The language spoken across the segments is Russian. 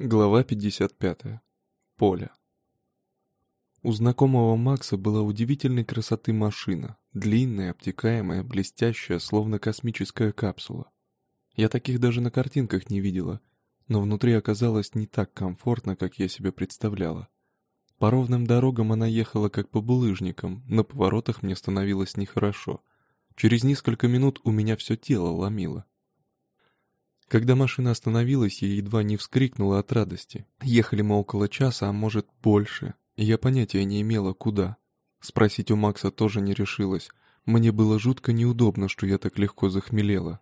Глава 55. Поле. У знакомого Макса была удивительной красоты машина, длинная, обтекаемая, блестящая, словно космическая капсула. Я таких даже на картинках не видела, но внутри оказалось не так комфортно, как я себе представляла. По ровным дорогам она ехала как по булыжникам, на поворотах мне становилось нехорошо. Через несколько минут у меня все тело ломило. Когда машина остановилась, я едва не вскрикнула от радости. Ехали мы около часа, а может больше, я понятия не имела, куда. Спросить у Макса тоже не решилась. Мне было жутко неудобно, что я так легко захмелела.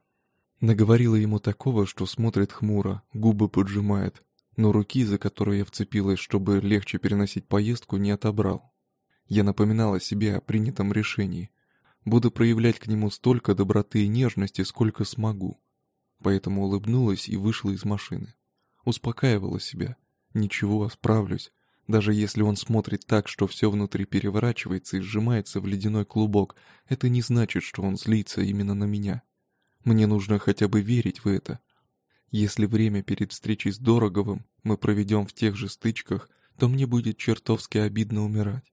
Наговорила ему такого, что смотрит хмуро, губы поджимает, но руки, за которую я вцепилась, чтобы легче переносить поездку, не отобрал. Я напоминала себе о принятом решении. Буду проявлять к нему столько доброты и нежности, сколько смогу поэтому улыбнулась и вышла из машины. Успокаивала себя. Ничего, справлюсь. Даже если он смотрит так, что все внутри переворачивается и сжимается в ледяной клубок, это не значит, что он злится именно на меня. Мне нужно хотя бы верить в это. Если время перед встречей с Дороговым мы проведем в тех же стычках, то мне будет чертовски обидно умирать.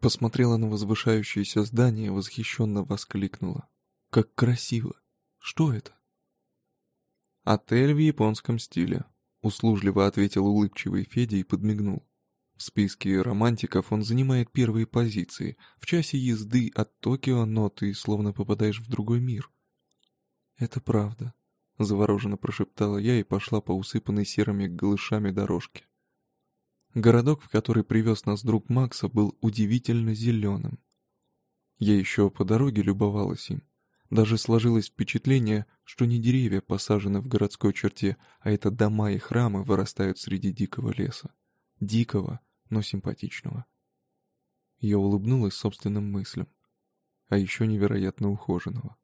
Посмотрела на возвышающееся здание и восхищенно воскликнула. Как красиво! Что это? «Отель в японском стиле», — услужливо ответил улыбчивый Федя и подмигнул. В списке романтиков он занимает первые позиции. В часе езды от Токио, но ты словно попадаешь в другой мир. «Это правда», — завороженно прошептала я и пошла по усыпанной серыми голышами дорожке. Городок, в который привез нас друг Макса, был удивительно зеленым. Я еще по дороге любовалась им. Даже сложилось впечатление, что не деревья посажены в городской черте, а это дома и храмы вырастают среди дикого леса. Дикого, но симпатичного. Я улыбнулась собственным мыслям. А еще невероятно ухоженного.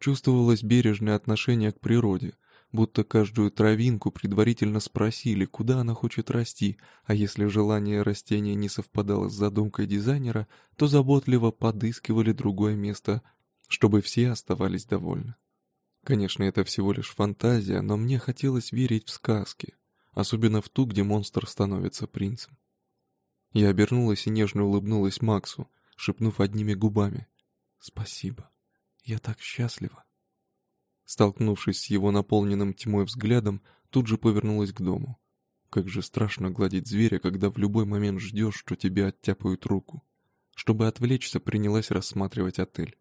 Чувствовалось бережное отношение к природе, будто каждую травинку предварительно спросили, куда она хочет расти, а если желание растения не совпадало с задумкой дизайнера, то заботливо подыскивали другое место чтобы все оставались довольны. Конечно, это всего лишь фантазия, но мне хотелось верить в сказки, особенно в ту, где монстр становится принцем. Я обернулась и нежно улыбнулась Максу, шепнув одними губами. «Спасибо. Я так счастлива». Столкнувшись с его наполненным тьмой взглядом, тут же повернулась к дому. Как же страшно гладить зверя, когда в любой момент ждешь, что тебе оттяпают руку. Чтобы отвлечься, принялась рассматривать отель.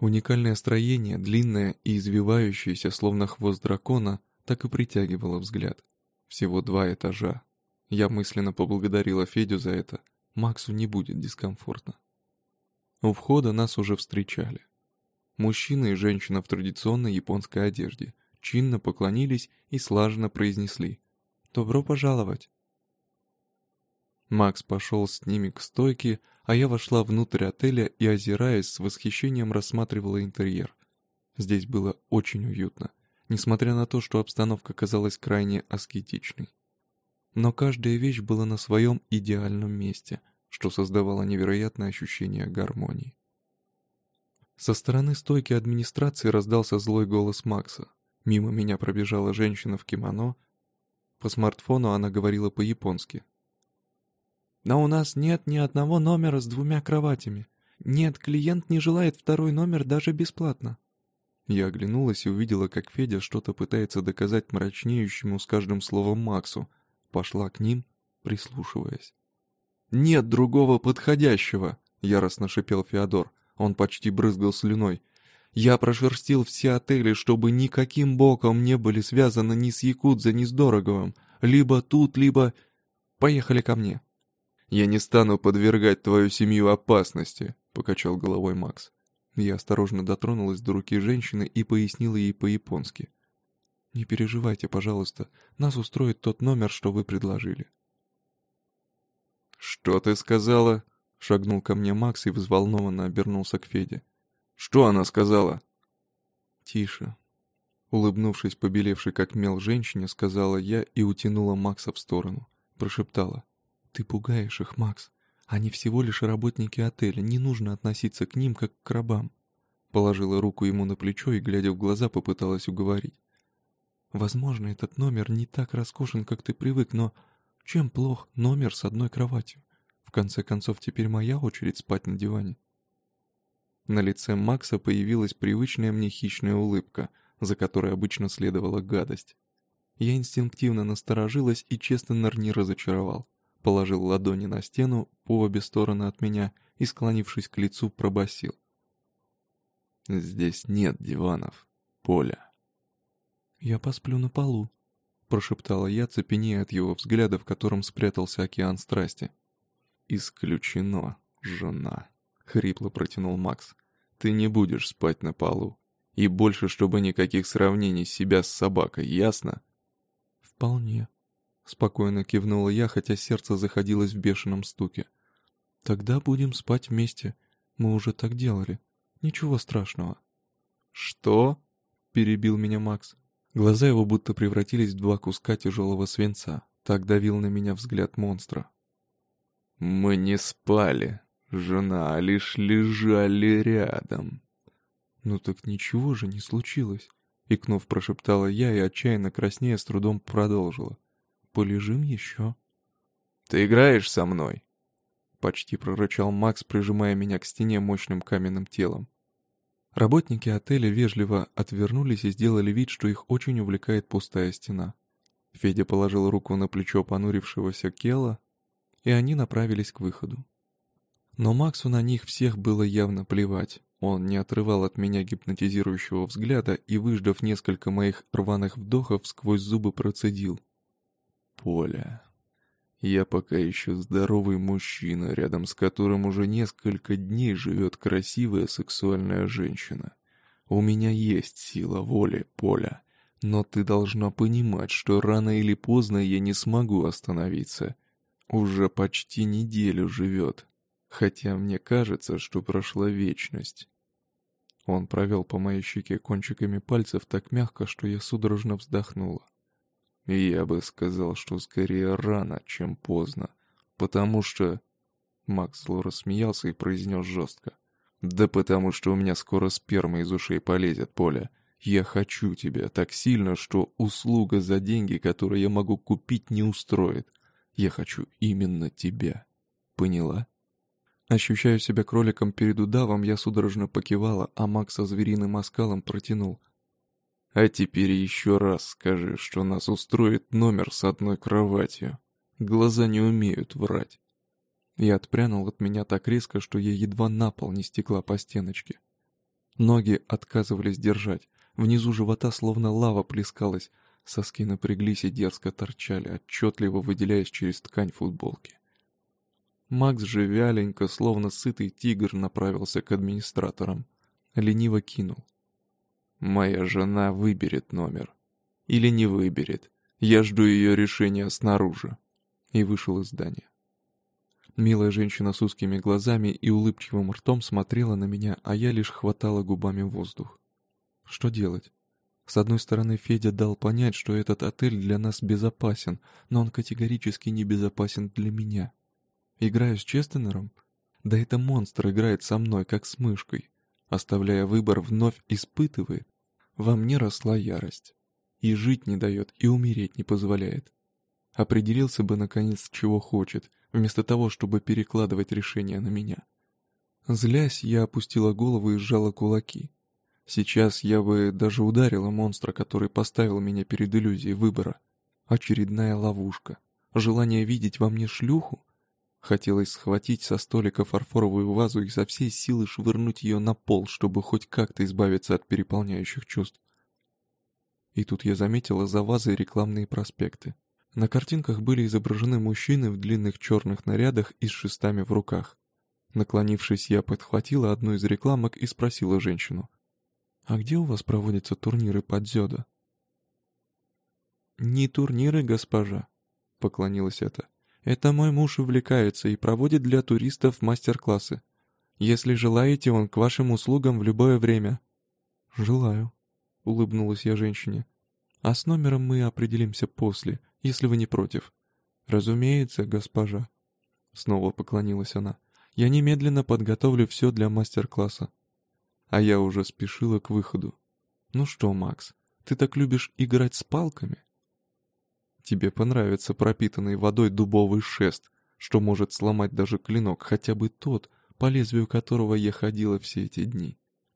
Уникальное строение, длинное и извивающееся, словно хвост дракона, так и притягивало взгляд. Всего два этажа. Я мысленно поблагодарила Федю за это. Максу не будет дискомфортно. У входа нас уже встречали. Мужчина и женщина в традиционной японской одежде чинно поклонились и слаженно произнесли «Добро пожаловать!». Макс пошел с ними к стойке, а я вошла внутрь отеля и, озираясь, с восхищением рассматривала интерьер. Здесь было очень уютно, несмотря на то, что обстановка казалась крайне аскетичной. Но каждая вещь была на своем идеальном месте, что создавало невероятное ощущение гармонии. Со стороны стойки администрации раздался злой голос Макса. Мимо меня пробежала женщина в кимоно. По смартфону она говорила по-японски, но у нас нет ни одного номера с двумя кроватями. Нет, клиент не желает второй номер даже бесплатно. Я оглянулась и увидела, как Федя что-то пытается доказать мрачнеющему с каждым словом Максу. Пошла к ним, прислушиваясь. «Нет другого подходящего!» — яростно шипел Феодор. Он почти брызгал слюной. «Я прошерстил все отели, чтобы никаким боком не были связаны ни с Якудза, ни с Дороговым. Либо тут, либо... Поехали ко мне!» «Я не стану подвергать твою семью опасности», — покачал головой Макс. Я осторожно дотронулась до руки женщины и пояснила ей по-японски. «Не переживайте, пожалуйста, нас устроит тот номер, что вы предложили». «Что ты сказала?» — шагнул ко мне Макс и взволнованно обернулся к Феде. «Что она сказала?» «Тише». Улыбнувшись побелевшей как мел женщине, сказала я и утянула Макса в сторону. Прошептала. «Ты пугаешь их, Макс. Они всего лишь работники отеля, не нужно относиться к ним, как к рабам». Положила руку ему на плечо и, глядя в глаза, попыталась уговорить. Возможно, этот номер не так роскошен, как ты привык, но чем плох номер с одной кроватью? В конце концов, теперь моя очередь спать на диване. На лице Макса появилась привычная мне хищная улыбка, за которой обычно следовала гадость. Я инстинктивно насторожилась и честно не разочаровал. Положил ладони на стену по обе стороны от меня и, склонившись к лицу, пробасил. «Здесь нет диванов, Поля». «Я посплю на полу», — прошептала я, цепенея от его взгляда, в котором спрятался океан страсти. «Исключено, жена», — хрипло протянул Макс. «Ты не будешь спать на полу. И больше, чтобы никаких сравнений себя с собакой, ясно?» «Вполне», — спокойно кивнула я, хотя сердце заходилось в бешеном стуке. «Тогда будем спать вместе. Мы уже так делали. Ничего страшного». «Что?» — перебил меня Макс. Глаза его будто превратились в два куска тяжелого свинца. Так давил на меня взгляд монстра. «Мы не спали, жена, лишь лежали рядом». «Ну так ничего же не случилось», — икнув, прошептала я и отчаянно краснея с трудом продолжила. «Полежим еще». «Ты играешь со мной?» Почти прорычал Макс, прижимая меня к стене мощным каменным телом. Работники отеля вежливо отвернулись и сделали вид, что их очень увлекает пустая стена. Федя положил руку на плечо понурившегося Кела, и они направились к выходу. Но Максу на них всех было явно плевать. Он не отрывал от меня гипнотизирующего взгляда и, выждав несколько моих рваных вдохов, сквозь зубы процедил. «Поля, я пока еще здоровый мужчина, рядом с которым уже несколько дней живет красивая сексуальная женщина. У меня есть сила воли, Поля, но ты должна понимать, что рано или поздно я не смогу остановиться. Уже почти неделю живет, хотя мне кажется, что прошла вечность. Он провел по моей щеке кончиками пальцев так мягко, что я судорожно вздохнула. Я бы сказал, что скорее рано, чем поздно. Потому что... Макс зло рассмеялся и произнес жестко. Да потому что у меня скоро сперма из ушей полезет, Поля. Я хочу тебя так сильно, что услуга за деньги, которые я могу купить, не устроит. Я хочу именно тебя. Поняла? Ощущая себя кроликом перед удавом, я судорожно покивала, а Макс со звериным оскалом протянул. А теперь еще раз скажи, что нас устроит номер с одной кроватью. Глаза не умеют врать. Я отпрянул от меня так резко, что я едва на пол не стекла по стеночке. Ноги отказывались держать, внизу живота словно лава плескалась, соски напряглись и дерзко торчали, отчетливо выделяясь через ткань футболки. Макс же вяленько, словно сытый тигр, направился к администраторам. Лениво кинул. Моя жена выберет номер. Или не выберет. Я жду ее решения снаружи. И вышел из здания. Милая женщина с узкими глазами и улыбчивым ртом смотрела на меня, а я лишь хватала губами воздух. Что делать? С одной стороны, Федя дал понять, что этот отель для нас безопасен, но он категорически не безопасен для меня. Играю с Честенером? Да это монстр играет со мной, как с мышкой. Оставляя выбор, вновь испытывает. Во мне росла ярость. И жить не дает, и умереть не позволяет. Определился бы, наконец, чего хочет, вместо того, чтобы перекладывать решение на меня. Злясь, я опустила голову и сжала кулаки. Сейчас я бы даже ударила монстра, который поставил меня перед иллюзией выбора. Очередная ловушка. Желание видеть во мне шлюху? Хотелось схватить со столика фарфоровую вазу и со всей силы швырнуть ее на пол, чтобы хоть как-то избавиться от переполняющих чувств. И тут я заметила за вазой рекламные проспекты. На картинках были изображены мужчины в длинных черных нарядах и с шестами в руках. Наклонившись, я подхватила одну из рекламок и спросила женщину. «А где у вас проводятся турниры под дзюдо?» «Не турниры, госпожа», — поклонилась эта. Это мой муж увлекается и проводит для туристов мастер-классы. Если желаете, он к вашим услугам в любое время». «Желаю», — улыбнулась я женщине. «А с номером мы определимся после, если вы не против». «Разумеется, госпожа». Снова поклонилась она. «Я немедленно подготовлю все для мастер-класса». А я уже спешила к выходу. «Ну что, Макс, Ты так любишь играть с палками? Тебе понравится пропитанный водой дубовый шест, что может сломать даже клинок, хотя бы тот, по лезвию которого я ходила все эти дни.